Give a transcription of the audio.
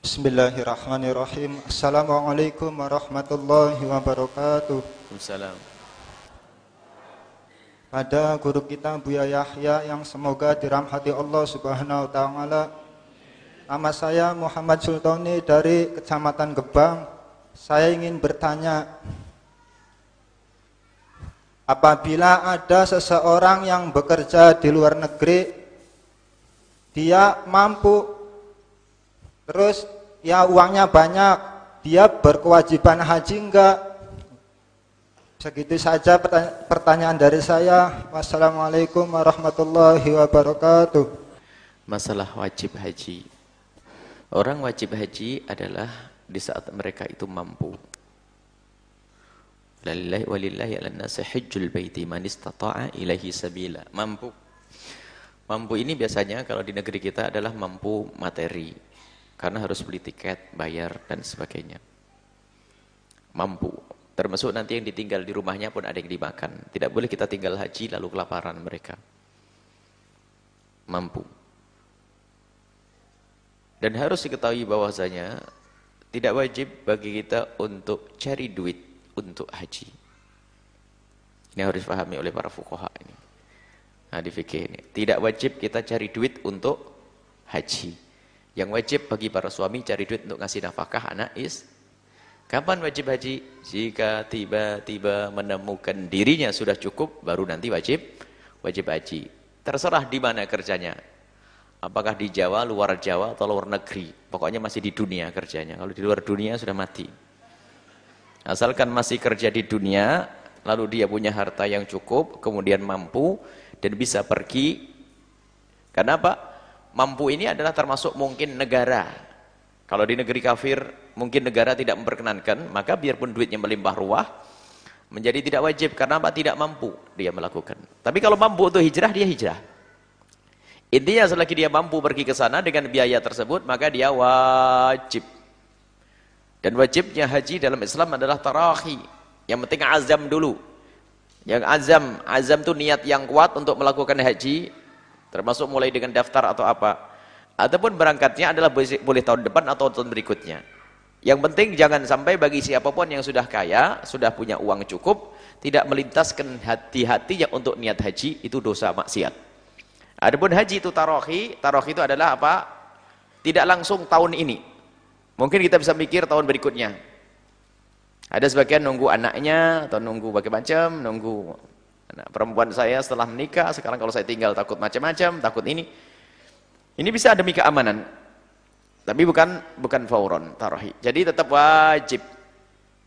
Bismillahirrahmanirrahim. Assalamualaikum warahmatullahi wabarakatuh. Waalaikumsalam. Pada guru kita Buya Yahya yang semoga dirahmati Allah Subhanahu wa taala. Nama saya Muhammad Sultoni dari Kecamatan Gebang. Saya ingin bertanya Apabila ada seseorang yang bekerja di luar negeri dia mampu terus ya uangnya banyak dia berkewajiban haji enggak? Segitu saja pertanyaan dari saya. Wassalamualaikum warahmatullahi wabarakatuh. Masalah wajib haji. Orang wajib haji adalah di saat mereka itu mampu. Lillahi walillahi ala nasi hajjul baiti man istata'a ilahi sabila. Mampu. Mampu ini biasanya kalau di negeri kita adalah mampu materi karena harus beli tiket, bayar dan sebagainya. Mampu. Termasuk nanti yang ditinggal di rumahnya pun ada yang dimakan. Tidak boleh kita tinggal haji lalu kelaparan mereka. Mampu. Dan harus diketahui bahwasanya tidak wajib bagi kita untuk cari duit untuk haji. Ini harus dipahami oleh para fukoha ini. Nah, di fikih ini. Tidak wajib kita cari duit untuk haji. Yang wajib bagi para suami cari duit untuk ngasih nafkah anak is. Kapan wajib haji? Jika tiba-tiba menemukan dirinya sudah cukup, baru nanti wajib wajib haji. Terserah di mana kerjanya. Apakah di Jawa, luar Jawa, atau luar negeri. Pokoknya masih di dunia kerjanya. Kalau di luar dunia sudah mati. Asalkan masih kerja di dunia, lalu dia punya harta yang cukup, kemudian mampu, dan bisa pergi. Kenapa? Mampu ini adalah termasuk mungkin negara. Kalau di negeri kafir mungkin negara tidak memperkenankan, maka biarpun duitnya melimpah ruah, menjadi tidak wajib karena apa? Tidak mampu dia melakukan. Tapi kalau mampu untuk hijrah, dia hijrah. Intinya selagi dia mampu pergi ke sana dengan biaya tersebut, maka dia wajib. Dan wajibnya haji dalam Islam adalah tarahi. Yang penting azam dulu. Yang azam, azam itu niat yang kuat untuk melakukan haji Termasuk mulai dengan daftar atau apa. Ataupun berangkatnya adalah boleh tahun depan atau tahun berikutnya. Yang penting jangan sampai bagi siapa pun yang sudah kaya, sudah punya uang cukup, tidak melintaskan hati-hatinya untuk niat haji, itu dosa maksiat. Adapun haji itu tarohi, tarohi itu adalah apa? Tidak langsung tahun ini. Mungkin kita bisa mikir tahun berikutnya. Ada sebagian nunggu anaknya, atau nunggu bagaimana macam, nunggu Nah, perempuan saya setelah menikah, sekarang kalau saya tinggal takut macam-macam, takut ini. Ini bisa demi keamanan. Tapi bukan bukan fauron tarohi. Jadi tetap wajib